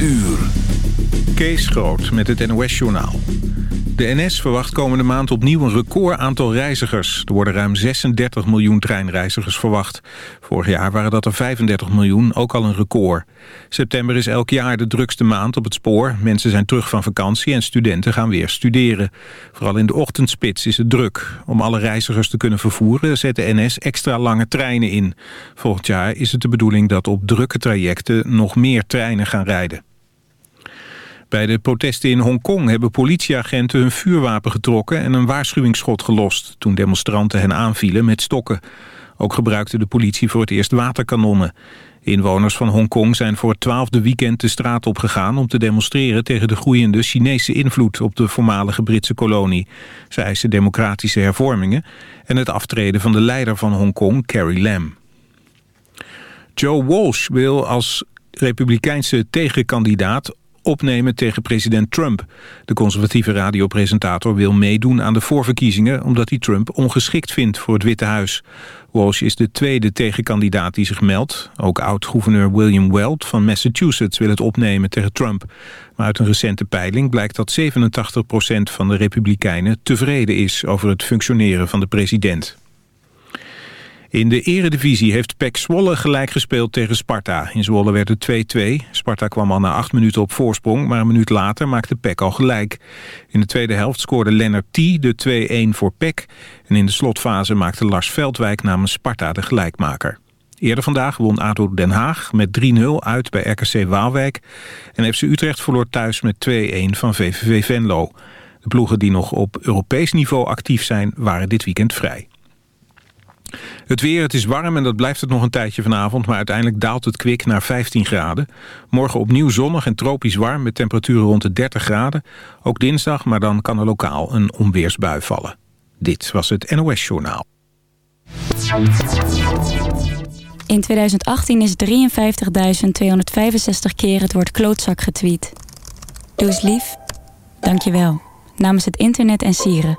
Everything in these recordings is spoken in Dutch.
uur. Kees Groot met het NOS-journaal. De NS verwacht komende maand opnieuw een record aantal reizigers. Er worden ruim 36 miljoen treinreizigers verwacht. Vorig jaar waren dat er 35 miljoen, ook al een record. September is elk jaar de drukste maand op het spoor. Mensen zijn terug van vakantie en studenten gaan weer studeren. Vooral in de ochtendspits is het druk. Om alle reizigers te kunnen vervoeren zet de NS extra lange treinen in. Volgend jaar is het de bedoeling dat op drukke trajecten nog meer treinen gaan rijden. Bij de protesten in Hongkong hebben politieagenten hun vuurwapen getrokken en een waarschuwingsschot gelost toen demonstranten hen aanvielen met stokken. Ook gebruikte de politie voor het eerst waterkanonnen. Inwoners van Hongkong zijn voor het twaalfde weekend de straat opgegaan om te demonstreren tegen de groeiende Chinese invloed op de voormalige Britse kolonie. Ze eisen democratische hervormingen en het aftreden van de leider van Hongkong, Carrie Lam. Joe Walsh wil als republikeinse tegenkandidaat opnemen tegen president Trump. De conservatieve radiopresentator wil meedoen aan de voorverkiezingen... omdat hij Trump ongeschikt vindt voor het Witte Huis. Walsh is de tweede tegenkandidaat die zich meldt. Ook oud-gouverneur William Weld van Massachusetts wil het opnemen tegen Trump. Maar uit een recente peiling blijkt dat 87% van de republikeinen tevreden is... over het functioneren van de president. In de eredivisie heeft PEC Zwolle gelijk gespeeld tegen Sparta. In Zwolle werd het 2-2. Sparta kwam al na acht minuten op voorsprong, maar een minuut later maakte PEC al gelijk. In de tweede helft scoorde Lennart T de 2-1 voor PEC. En in de slotfase maakte Lars Veldwijk namens Sparta de gelijkmaker. Eerder vandaag won ADO Den Haag met 3-0 uit bij RKC Waalwijk. En FC Utrecht verloor thuis met 2-1 van VVV Venlo. De ploegen die nog op Europees niveau actief zijn waren dit weekend vrij. Het weer, het is warm en dat blijft het nog een tijdje vanavond... maar uiteindelijk daalt het kwik naar 15 graden. Morgen opnieuw zonnig en tropisch warm met temperaturen rond de 30 graden. Ook dinsdag, maar dan kan er lokaal een onweersbui vallen. Dit was het NOS Journaal. In 2018 is 53.265 keer het woord klootzak getweet. Doe eens lief. Dank je wel. Namens het internet en sieren.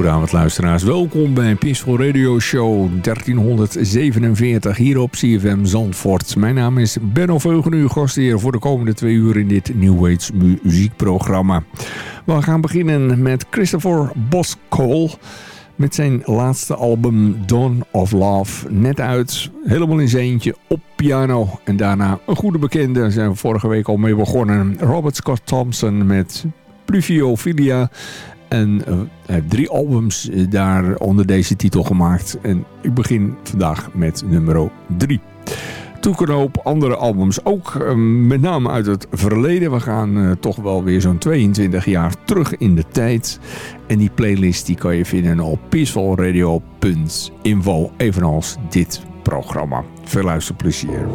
Hele goede luisteraars. Welkom bij Peaceful Radio Show 1347 hier op CFM Zandvoort. Mijn naam is Benno Veugen, uw gastheer voor de komende twee uur in dit New Age muziekprogramma. We gaan beginnen met Christopher Boskol met zijn laatste album Dawn of Love. Net uit, helemaal in zijn eentje op piano. En daarna een goede bekende, zijn we vorige week al mee begonnen. Robert Scott Thompson met Pluviofilia. En uh, drie albums uh, daar onder deze titel gemaakt. En ik begin vandaag met nummer drie. Toekenoop andere albums, ook uh, met name uit het verleden. We gaan toch wel weer zo'n 22 jaar terug in de tijd. En die playlist die kan je vinden op peacefulradio.info. Evenals dit programma. Veel luisterplezier.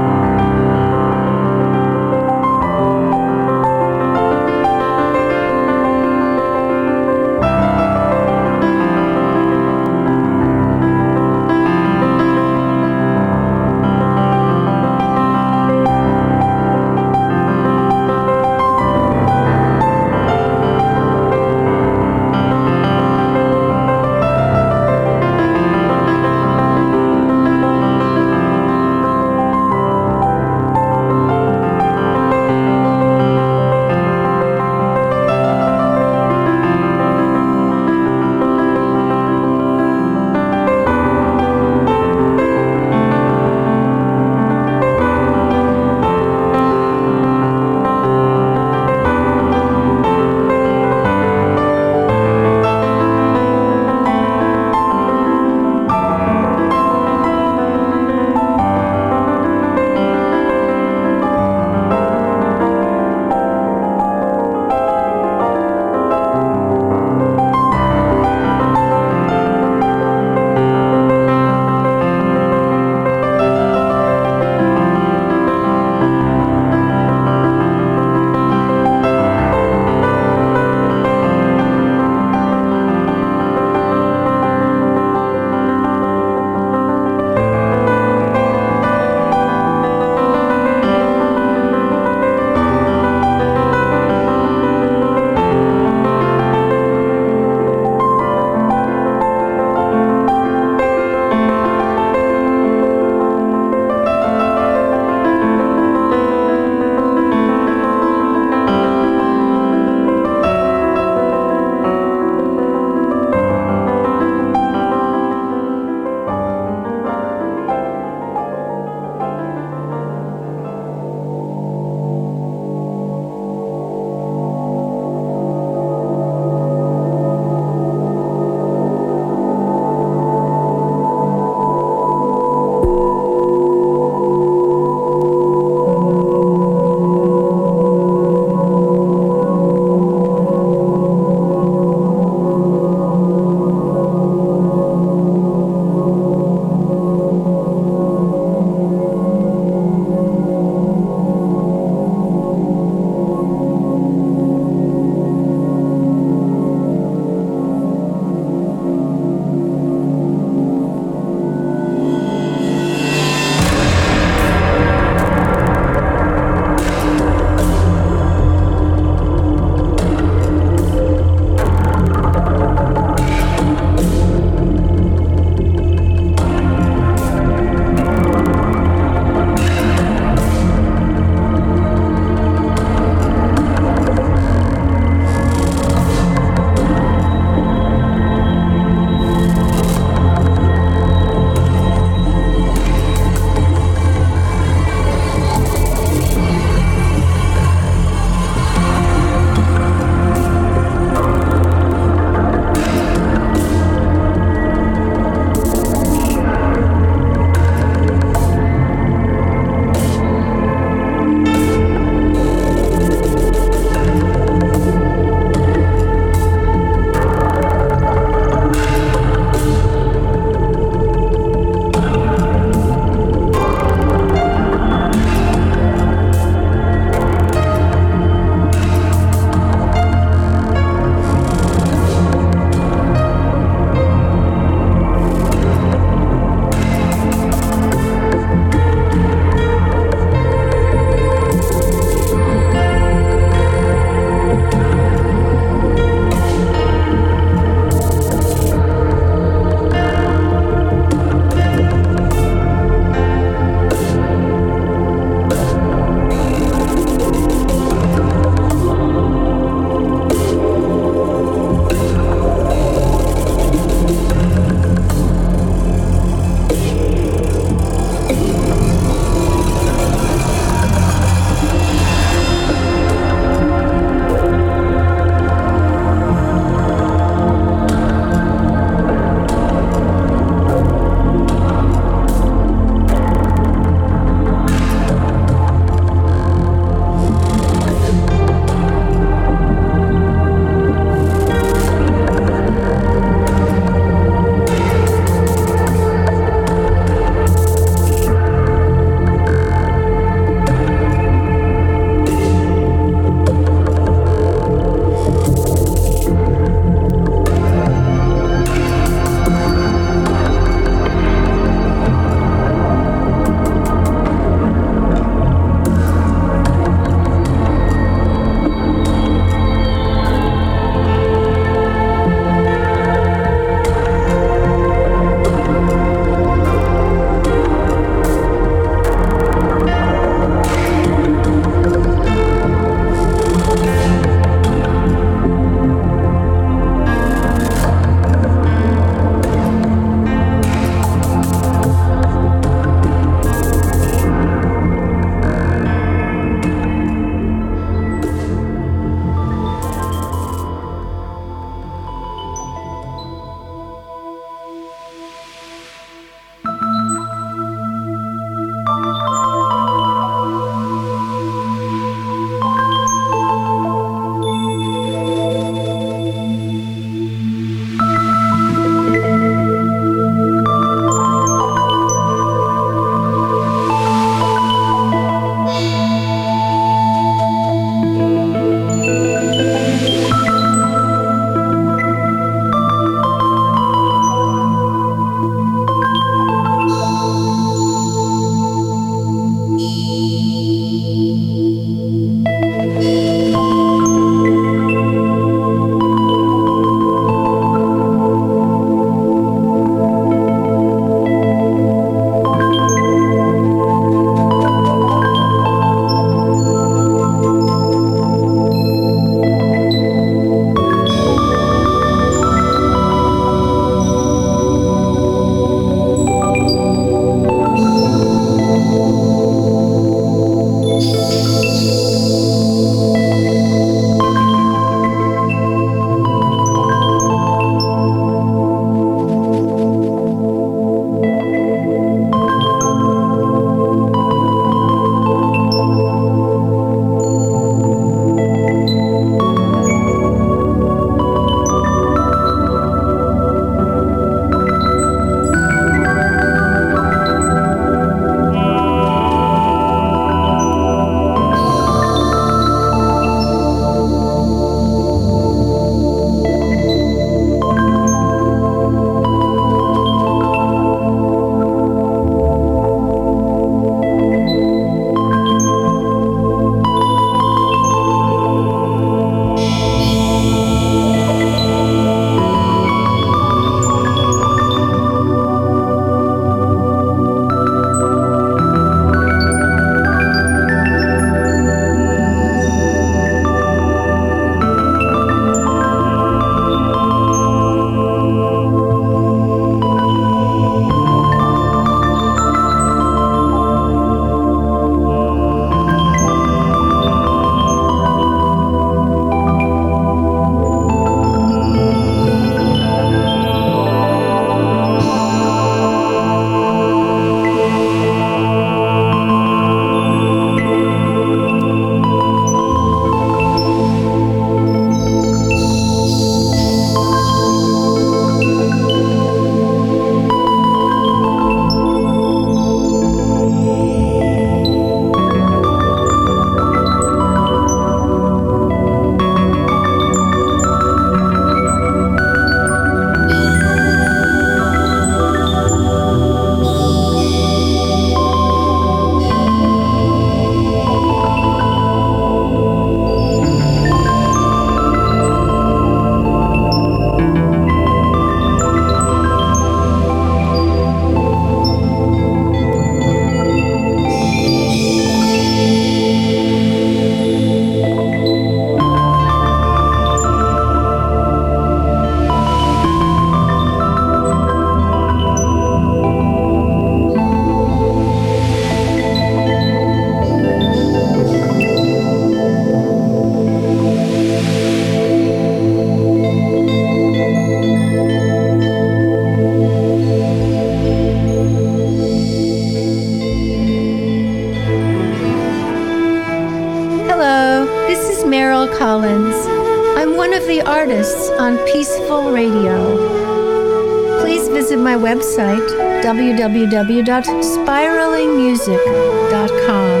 www.spiralingmusic.com.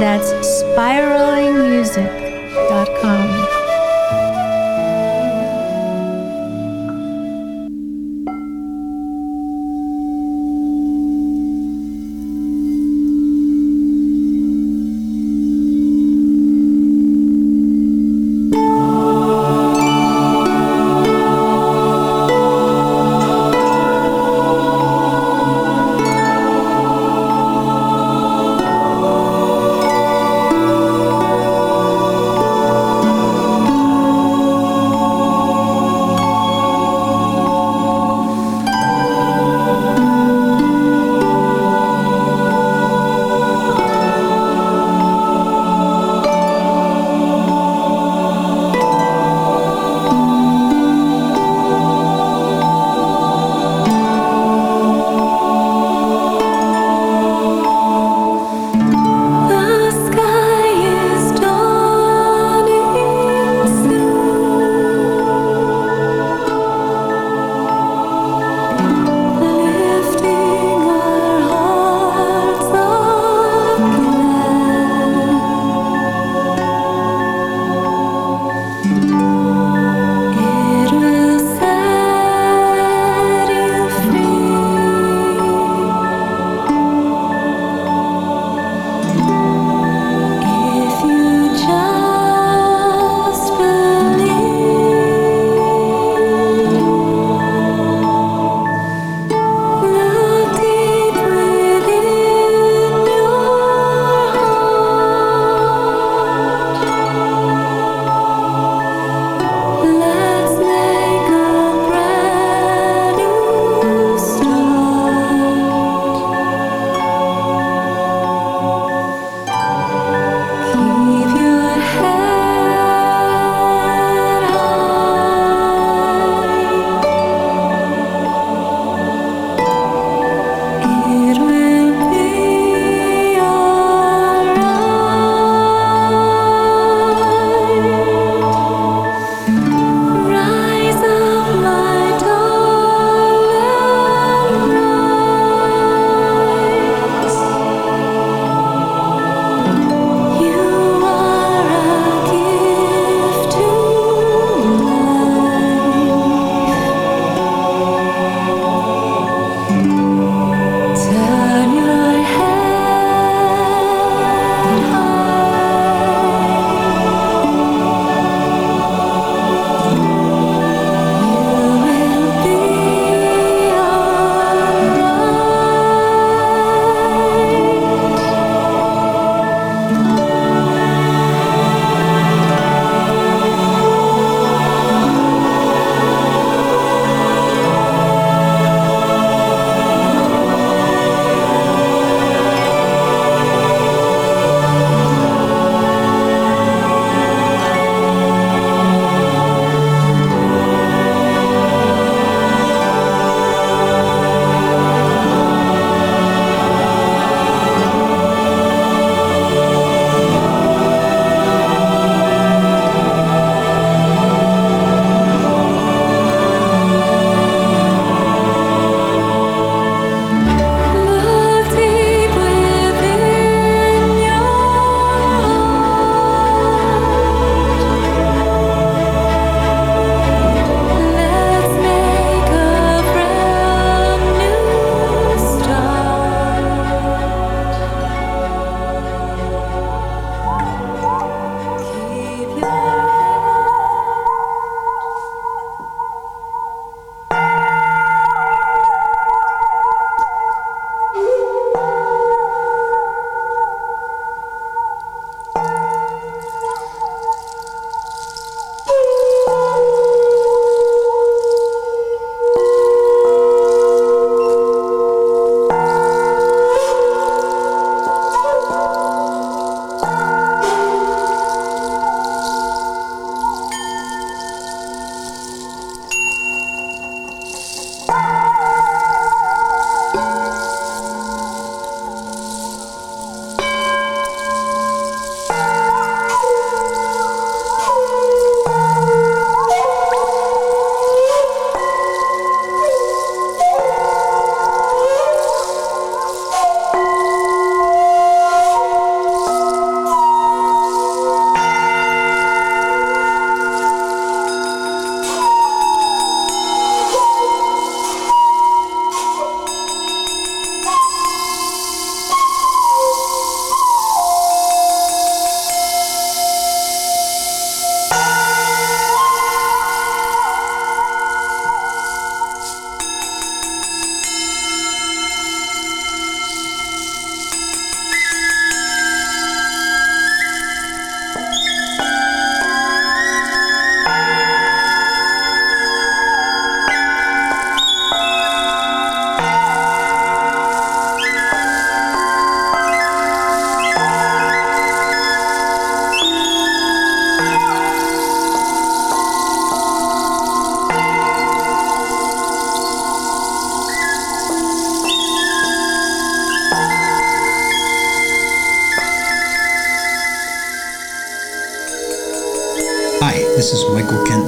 That's spiralingmusic.com.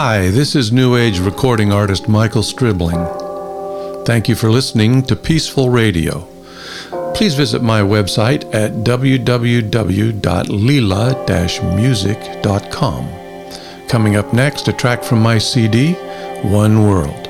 Hi, this is New Age recording artist Michael Stribling. Thank you for listening to Peaceful Radio. Please visit my website at www.lila-music.com. Coming up next, a track from my CD, One World.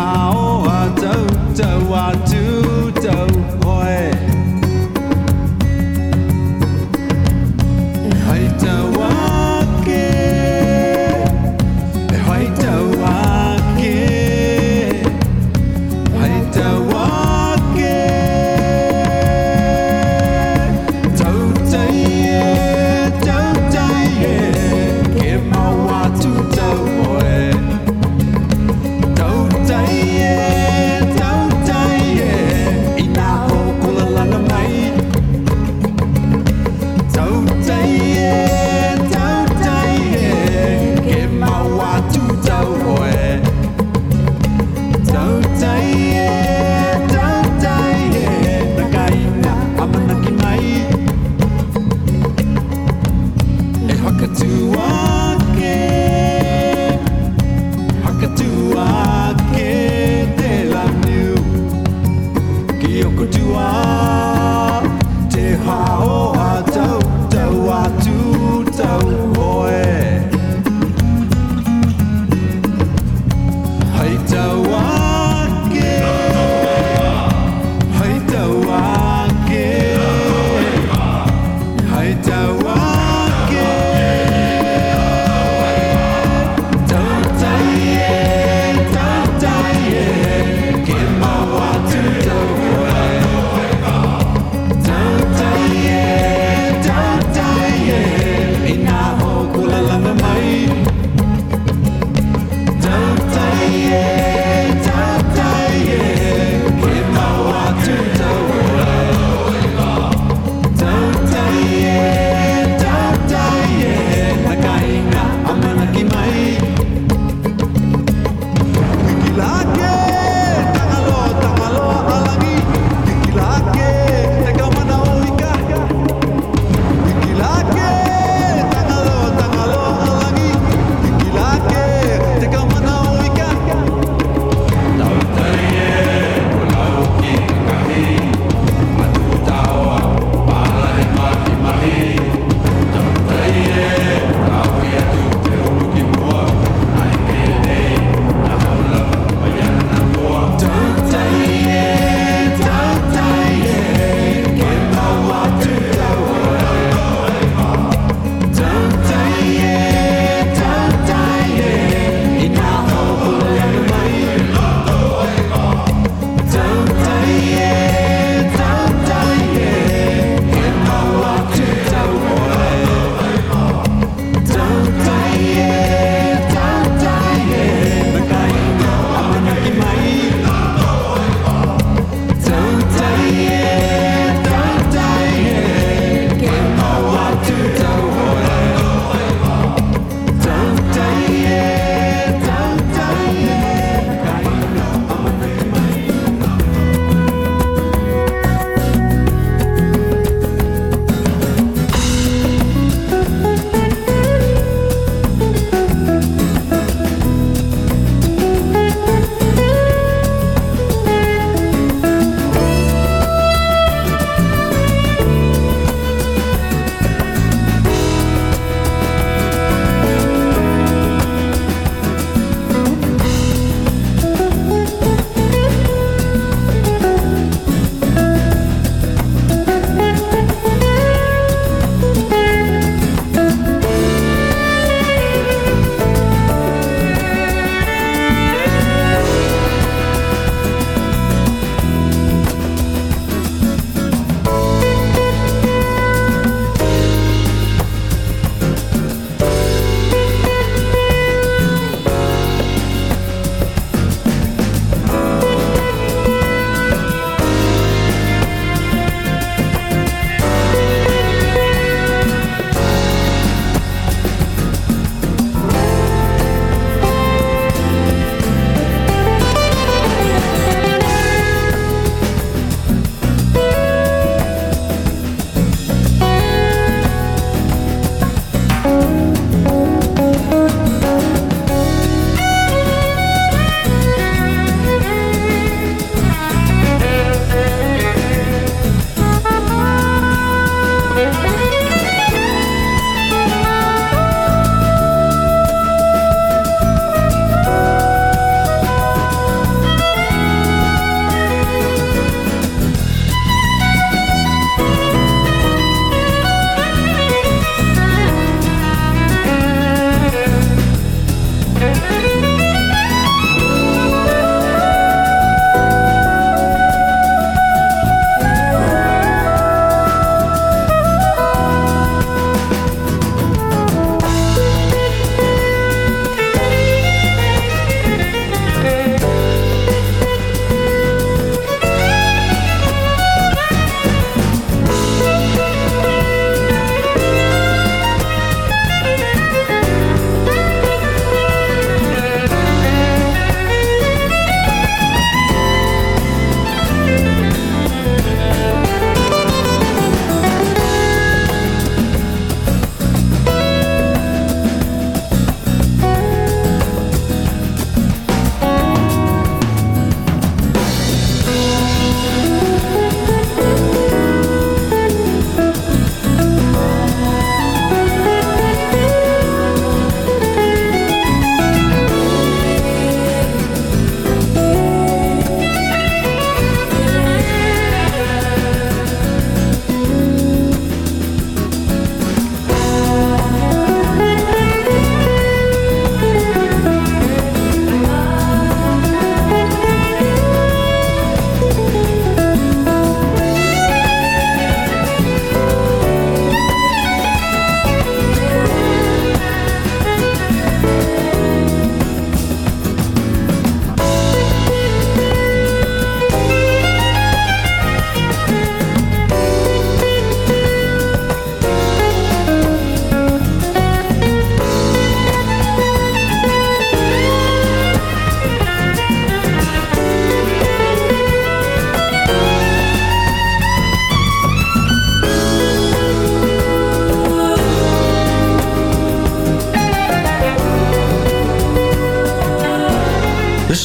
how I do do I do do boy.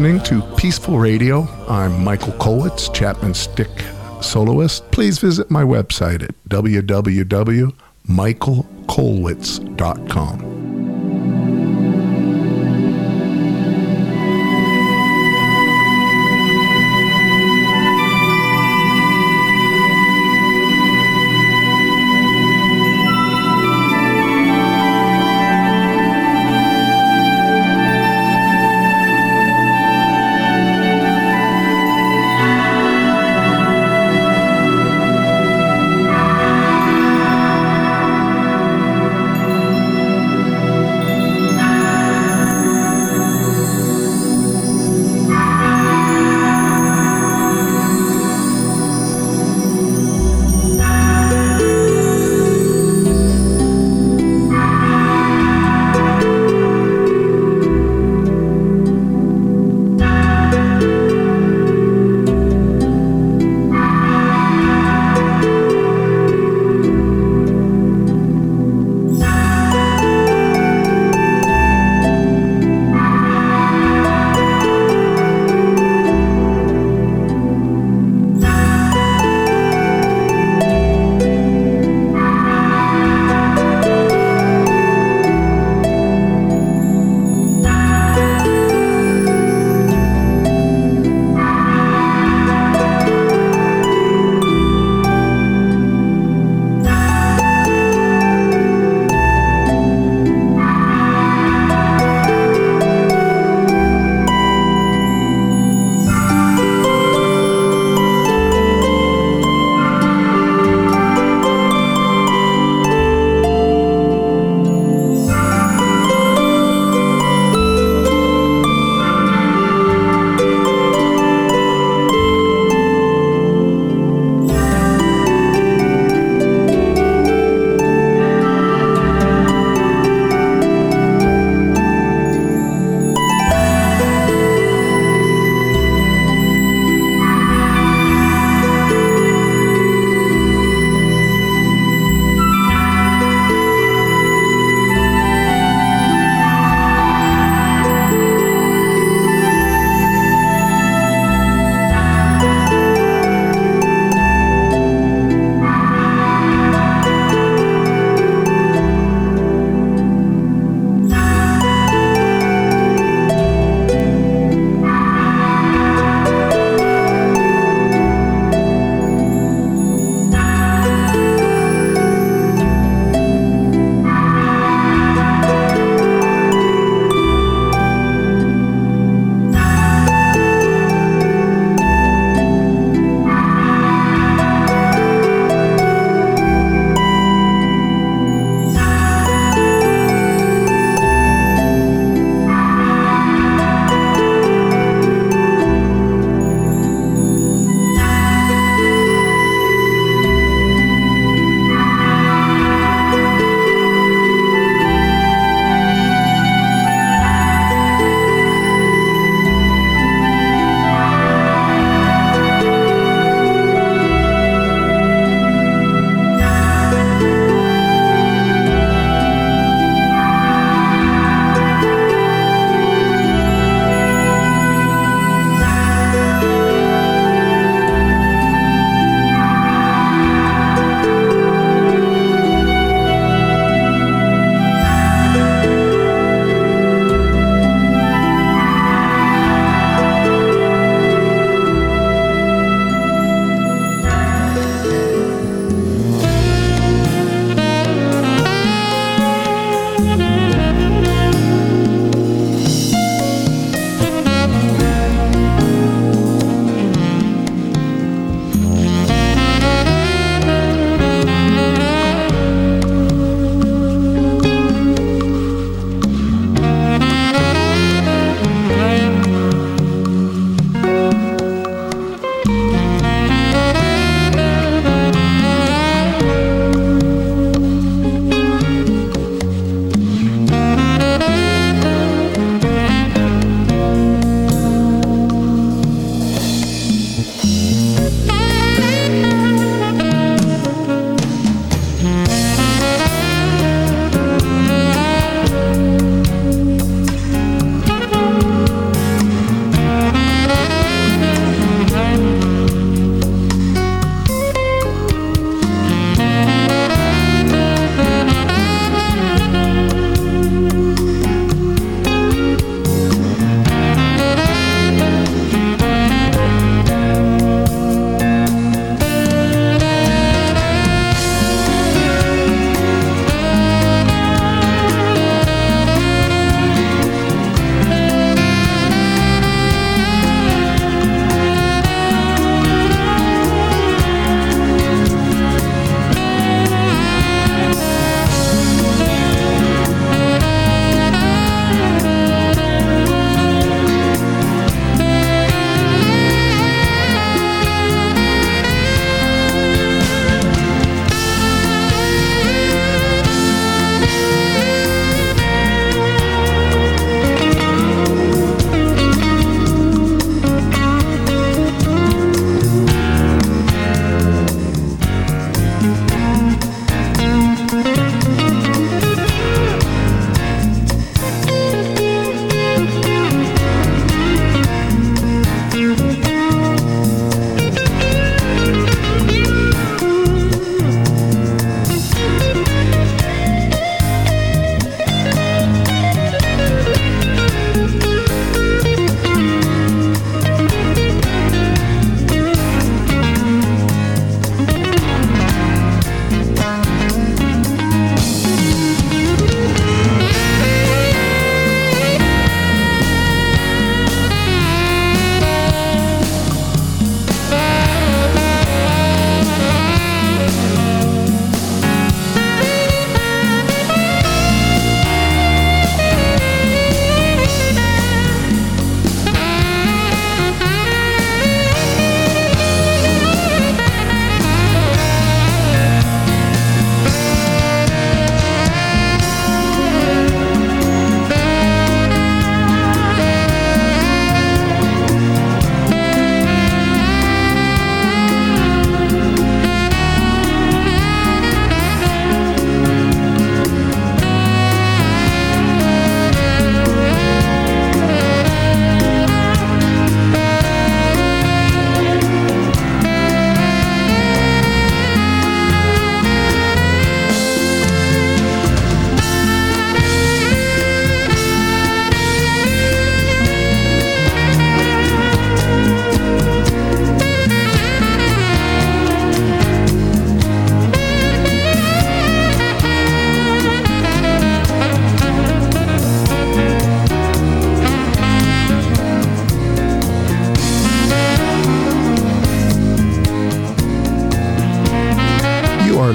Listening to Peaceful Radio. I'm Michael Kolwitz, Chapman Stick soloist. Please visit my website at www.michaelkolwitz.com.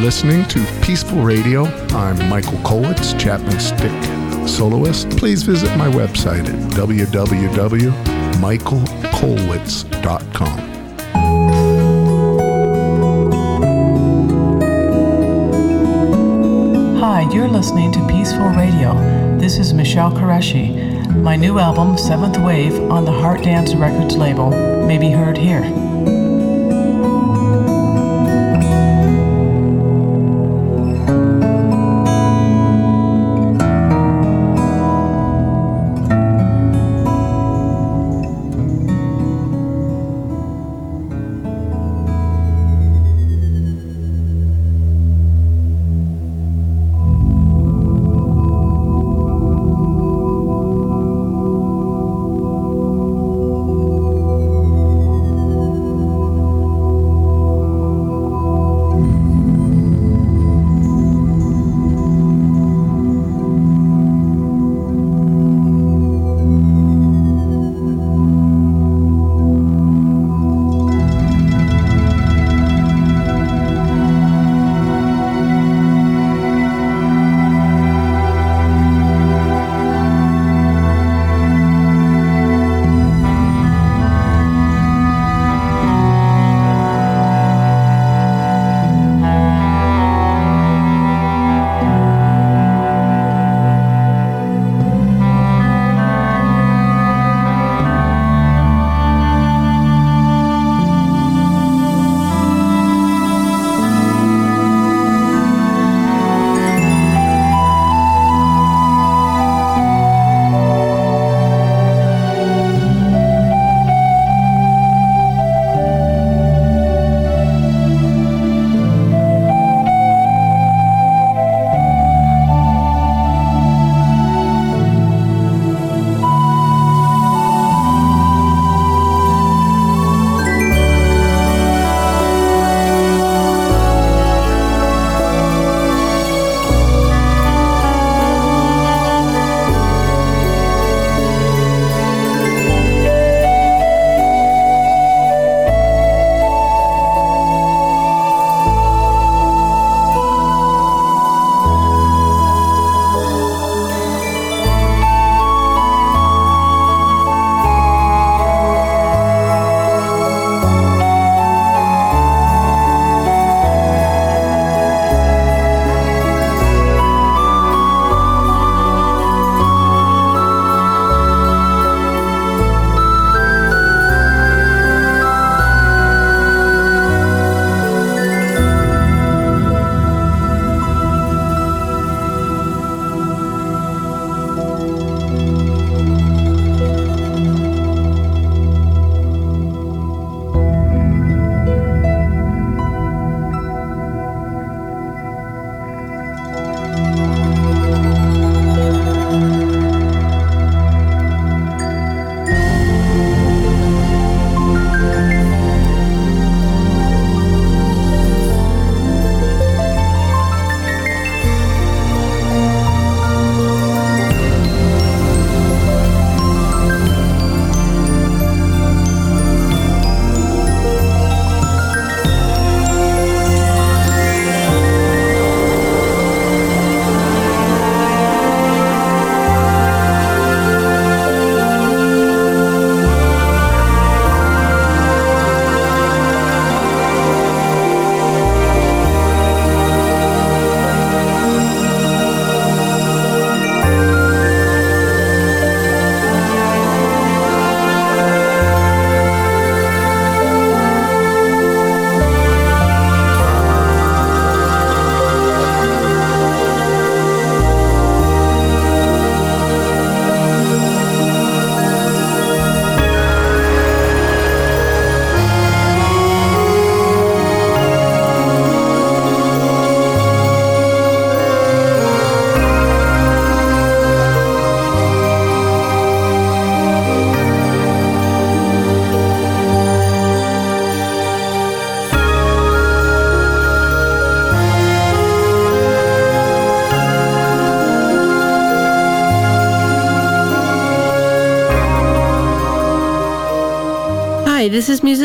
listening to Peaceful Radio. I'm Michael Kolitz, Chapman Stick soloist. Please visit my website at www.michaelkolwitz.com. Hi, you're listening to Peaceful Radio. This is Michelle Qureshi. My new album, Seventh Wave, on the Heart Dance Records label, may be heard here.